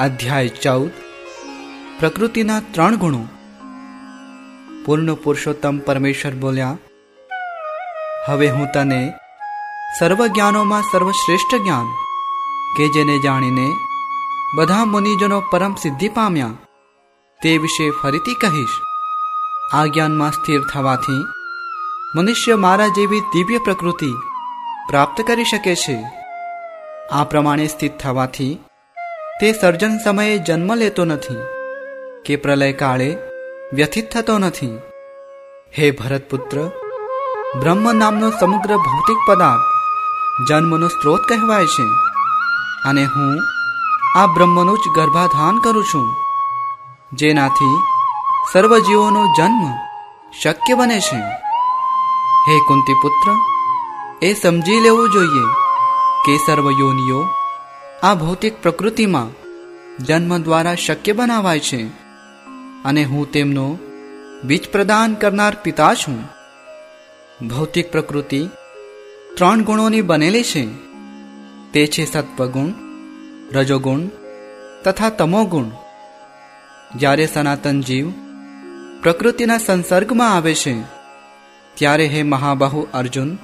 અધ્યાય ચૌદ. પ્રકૃતિના ત્રણ ગુણો. પૂર્ણ પુરુષોત્તમ પરમેશ્વર બોલ્યા, હવે હું તને સર્વ જ્ઞાનોમાં સર્વશ્રેષ્ઠ જ્ઞાન, કે જેને જાણીને બધા મુનિજનો પરમ સિદ્ધિ પામ્યા, તે વિશે ફરીથી કહીશ. આ જ્ઞાનમાં સ્થિર થવાથી મનુષ્ય મારા જેવી દિવ્ય પ્રકૃતિ પ્રાપ્ત કરી શકે છે. આ પ્રમાણે સ્થિત થવાથી તે સર્જન સમયે જન્મ લેતો નથી, કે પ્રલય કાળે વ્યથિત થતો નથી. હે ભરતપુત્ર, બ્રહ્મ નામનો સમગ્ર ભૌતિક પદાર્થ જન્મનો સ્ત્રોત કહેવાય છે, અને હું આ બ્રહ્મનું જ ગર્ભાધાન કરું છું, જેનાથી સર્વ જીવોનો જન્મ શક્ય બને છે. હે કુંતી પુત્ર એ સમજી લેવું જોઈએ કે સર્વ યોનિઓ આ ભૌતિક પ્રકૃતિમાં જન્મ દ્વારા શક્ય બનાવાય છે. અને હું તેમનો બીજ પ્રદાન કરનાર પિતા છું. ભૌતિક પ્રકૃતિ ત્રણ ગુણોની બનેલી છે. તે છે સત્વગુણ, રજોગુણ તથા તમોગુણ. જ્યારે સનાતન જીવ પ્રકૃતિના સંસર્ગમાં આવે છે, ત્યારે હે મહાબાહુ અર્જુન,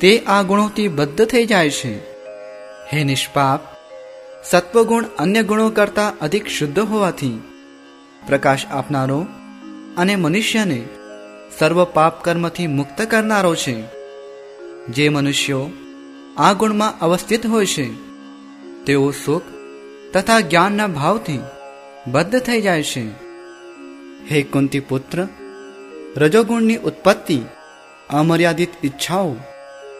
તે આ ગુણોથી બદ્ધ થઈ જાય છે. હે નિષ્પાપ, સત્વગુણ અન્ય ગુણો કરતાં અધિક શુદ્ધ હોવાથી પ્રકાશ આપનારો અને મનુષ્યને સર્વ પાપ કર્મથી મુક્ત કરનારો છે. જે મનુષ્યો આ ગુણમાં અવસ્થિત હોય છે, તેઓ સુખ તથા જ્ઞાનના ભાવથી બદ્ધ થઈ જાય છે. હે કુંતી પુત્ર રજોગુણની ઉત્પત્તિ અમર્યાદિત ઈચ્છાઓ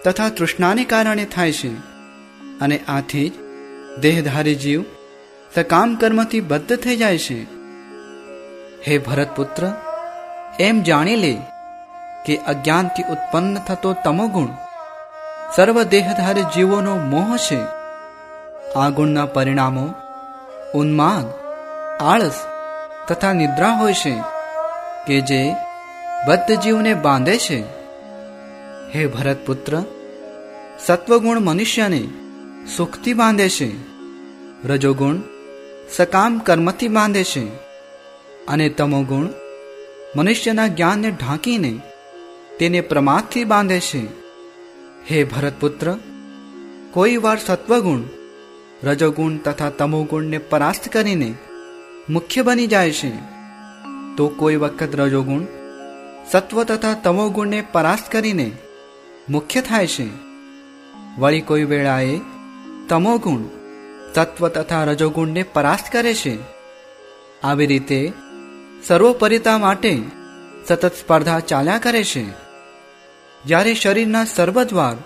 તથા તૃષ્ણાને કારણે થાય છે. અને આથી જ દેહધારી જીવ સકામ કર્મથી બદ્ધ થઈ જાય છે. હે ભરતપુત્ર, એમ જાણી લે કે અજ્ઞાનથી ઉત્પન્ન થતો તમોગુણ સર્વ દેહધારી જીવોનો મોહ છે. આ ગુણના પરિણામો ઉન્માદ, આળસ તથા નિદ્રા હોય છે કે જે બદ્ધ જીવને બાંધે છે. હે ભરતપુત્ર, સત્વગુણ મનુષ્યને સુખથી બાંધે છે. રજોગુણ સકામ કર્મથી બાંધે છે. અને તમોગુણ મનુષ્યના જ્ઞાનને ઢાંકીને તેને પ્રમાદથી બાંધે છે. હે ભરતપુત્ર, કોઈ વાર સત્વગુણ, રજોગુણ તથા તમોગુણને પરાસ્ત કરીને મુખ્ય બની જાય છે. તો કોઈ વખત રજોગુણ, સત્વ તથા તમોગુણને પરાસ્ત કરીને મુખ્ય થાય છે. વળી કોઈ વેળાએ તમોગુણ સત્વ તથા રજોગુણને પરાસ્ત કરે છે. આવી રીતે સર્વોપરિતા માટે સતત સ્પર્ધા ચાલ્યા કરે છે. જ્યારે શરીરના સર્વદ્વાર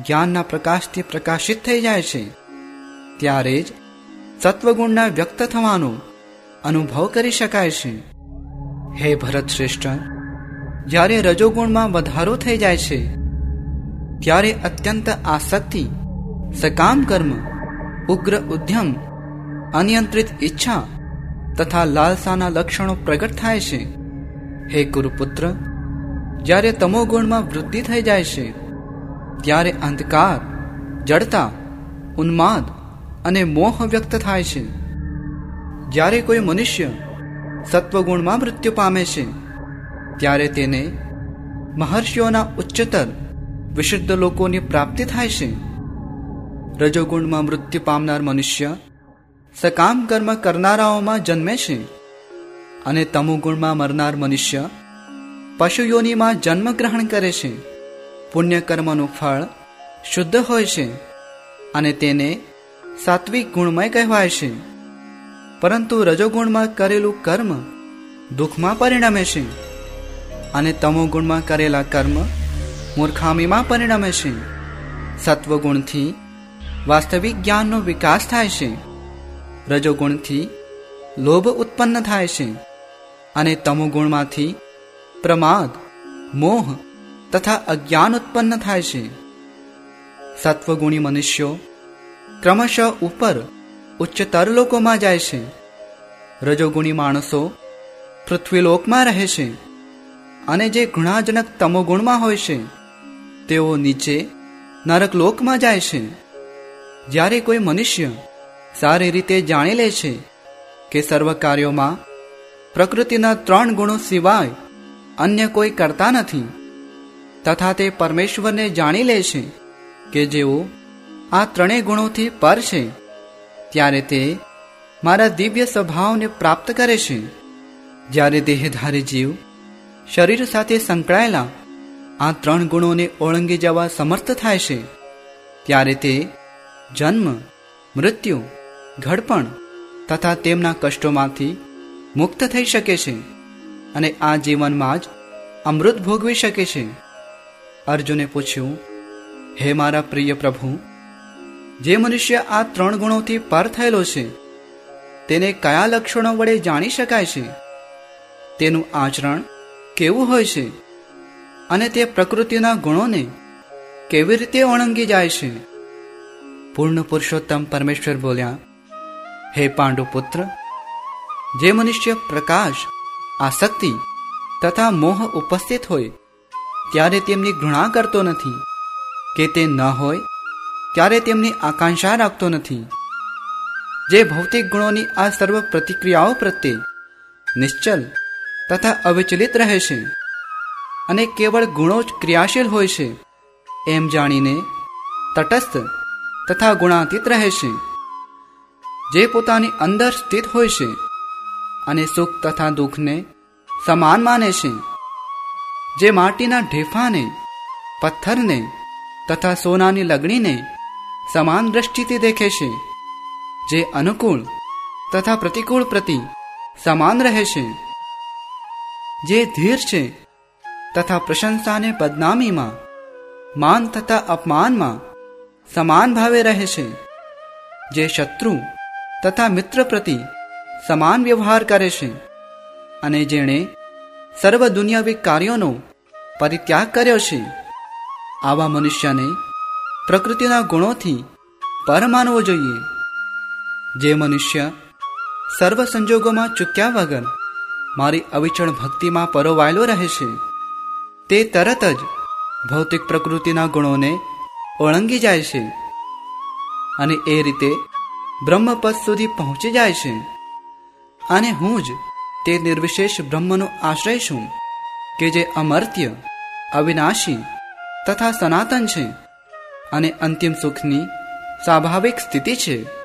જ્ઞાનના પ્રકાશથી પ્રકાશિત થઈ જાય છે, ત્યારે જ સત્વગુણના વ્યક્ત થવાનો અનુભવ કરી શકાય છે. હે ભરત શ્રેષ્ઠ, જ્યારે રજોગુણમાં વધારો થઈ જાય છે, ત્યારે અત્યંત આસક્તિ સકામ કર્મ ઉગ્ર ઉદ્યમ અનિયંત્રિત ઈચ્છા તથા લાલસાના લક્ષણો પ્રગટ થાય છે હે કુરુપુત્ર જ્યારે તમોગુણમાં વૃદ્ધિ થઈ જાય છે ત્યારે અંધકાર જડતા ઉન્માદ અને મોહ વ્યક્ત થાય છે જ્યારે કોઈ મનુષ્ય સત્વગુણમાં મૃત્યુ પામે છે ત્યારે તેને મહર્ષિઓના ઉચ્ચતર વિશુદ્ધ લોકોની પ્રાપ્તિ થાય છે રજોગુણમાં મૃત્યુ પામનાર મનુષ્ય, સકામ કર્મ કરનારાઓમાં જન્મે છે અને તમોગુણમાં મરનાર મનુષ્ય પશુયોનીમાં જન્મ ગ્રહણ કરે છે પુણ્ય કર્મનું ફળ શુદ્ધ હોય છે અને તેને સાત્વિક ગુણમય કહેવાય છે પરંતુ રજોગુણમાં કરેલું કર્મ દુઃખમાં પરિણમે છે અને તમોગુણમાં કરેલા કર્મ મૂર્ખામીમાં પરિણમે છે સત્વગુણથી વાસ્તવિક જ્ઞાનનો વિકાસ થાય છે. રજોગુણથી લોભ ઉત્પન્ન થાય છે અને તમોગુણમાંથી પ્રમાદ, મોહ તથા અજ્ઞાન ઉત્પન્ન થાય છે. સત્વગુણી મનુષ્યો ક્રમશઃ ઉપર ઉચ્ચતર લોકોમાં જાય છે. રજોગુણી માણસો પૃથ્વીલોકમાં રહે છે અને જે ગુણાજનક તમોગુણમાં હોય છે, તેઓ નીચે નરકલોકમાં જાય છે. જ્યારે કોઈ મનુષ્ય સારી રીતે જાણી લે છે કે સર્વ કાર્યોમાં પ્રકૃતિના ત્રણ ગુણો સિવાય અન્ય કોઈ કરતા નથી, તથા તે પરમેશ્વરને જાણી લે છે કે જેઓ આ ત્રણેય ગુણોથી પર છે, ત્યારે તે મારા દિવ્ય સ્વભાવને પ્રાપ્ત કરે છે. જ્યારે દેહધારી જીવ શરીર સાથે સંકળાયેલા આ ત્રણ ગુણોને ઓળંગી જવા સમર્થ થાય છે, ત્યારે તે જન્મ, મૃત્યુ, ઘડપણ તથા તેમના કષ્ટોમાંથી મુક્ત થઈ શકે છે અને આ જીવનમાં જ અમૃત ભોગવી શકે છે. અર્જુને પૂછ્યું, હે મારા પ્રિય પ્રભુ, જે મનુષ્ય આ ત્રણ ગુણોથી પર થયેલો છે, તેને કયા લક્ષણો વડે જાણી શકાય છે? તેનું આચરણ કેવું હોય છે? અને તે પ્રકૃતિના ગુણોને કેવી રીતે ઓળંગી જાય છે? પૂર્ણ પુરુષોત્તમ પરમેશ્વર બોલ્યા, હે પાંડુ પુત્ર જે મનુષ્ય પ્રકાશ, આસક્તિ તથા મોહ ઉપસ્થિત હોય, ત્યારે તેમની ઘૃણા કરતો નથી. કે તે ન હોય, ત્યારે તેમની આકાંક્ષા રાખતો નથી. જે ભૌતિક ગુણોની આ સર્વ પ્રતિક્રિયાઓ પ્રત્યે નિશ્ચલ તથા અવિચલિત રહે છે અને કેવળ ગુણો જ ક્રિયાશીલ હોય છે, એમ જાણીને તટસ્થ તથા ગુણાતીત રહે છે જે પોતાની અંદર સ્થિત હોય છે અને સુખ તથા દુઃખને સમાન માને છે. જે માટીના ઢેફાને, પથ્થરને તથા સોનાની લગણીને સમાન દ્રષ્ટિથી દેખે છે. જે અનુકૂળ તથા પ્રતિકૂળ પ્રતિ સમાન રહે છે. જે ધીર છે તથા પ્રશંસાને બદનામીમાં, માન તથા અપમાનમાં સમાન ભાવે રહે છે. જે શત્રુ તથા મિત્ર પ્રતિ સમાન વ્યવહાર કરે છે અને જેણે સર્વ દુનિયાવી કાર્યોનો પરિત્યાગ કર્યો છે. આવા મનુષ્યને પ્રકૃતિના ગુણોથી પર માનવો જોઈએ. જે મનુષ્ય સર્વ સંજોગોમાં ચૂક્યા વગર મારી અવિચળ ભક્તિમાં પરોવાયેલો રહે છે, તે તરત જ ભૌતિક પ્રકૃતિના ગુણોને ઓળંગી જાય છે અને એ રીતે બ્રહ્મપદ સુધી પહોંચી જાય છે. અને હું જ તે નિર્વિશેષ બ્રહ્મનો આશ્રય છું કે જે અમર્ત્ય, અવિનાશી તથા સનાતન છે અને અંતિમ સુખની સ્વાભાવિક સ્થિતિ છે.